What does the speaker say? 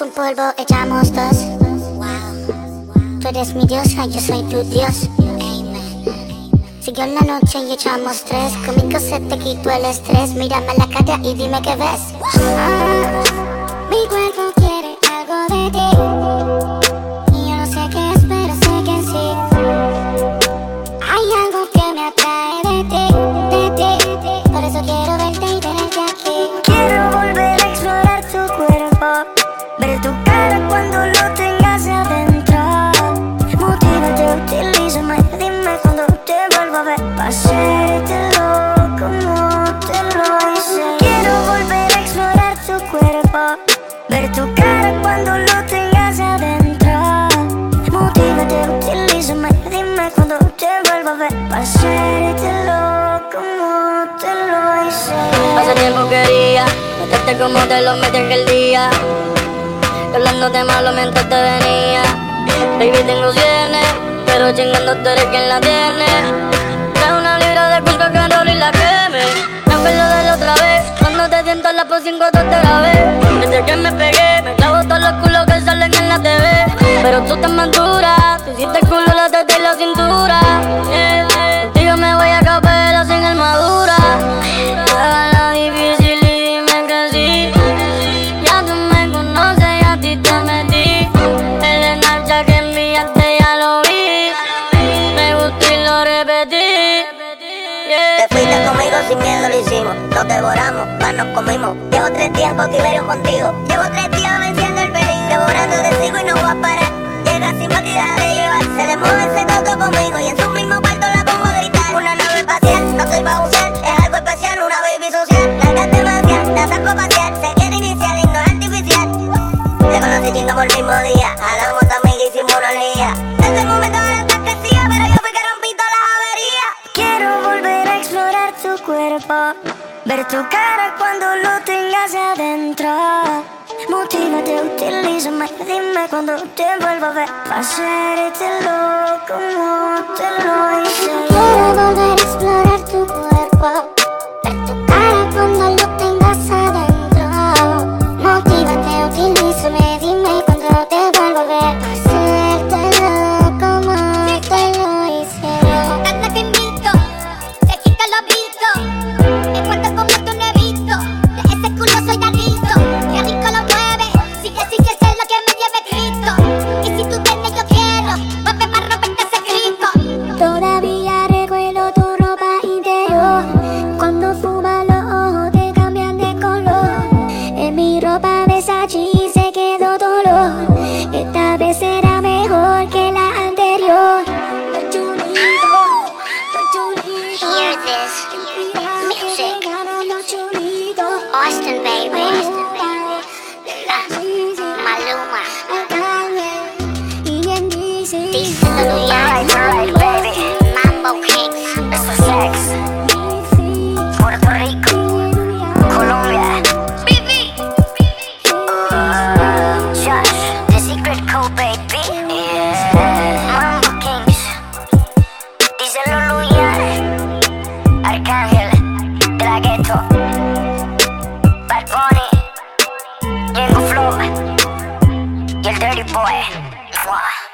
un polvo, echamos dos. Tú eres mi diosa, yo soy tu dios. Siguió la noche y echamos tres. Conmigo se te quitó el estrés. Mírame a la cara y dime qué ves. Mi cuerpo quiere algo de ti. Te vuelva a ver. loco como te lo hice. Hace tiempo quería meterte como te lo metí aquel día. Hablándote malo mientras te venía. Baby, tengo cienes, pero chingando tú eres quien la tiene. Trae una libra de culpa que y la queme. Me acuerdo de la otra vez, cuando te siento en la posición cuando te grabé. Desde que me pegué, me clavo todos los culos que salen en la TV. Pero tú estás más dura, tú hiciste culo, la teta sin miedo lo hicimos. Nos devoramos, más nos comimos. Llevo tres días cautiverio contigo. Llevo tres días venciendo el peligro Devorando de sigo y no voy a parar. Llega sin batida de llevar Se le mueve tu cuerpo, ver tu cara cuando lo tengas adentro. Motívate, utilízame, dime cuando te vuelva a ver. loco como te lo hice. Quiero volver a explorar this. You're dirty boy. Mwah.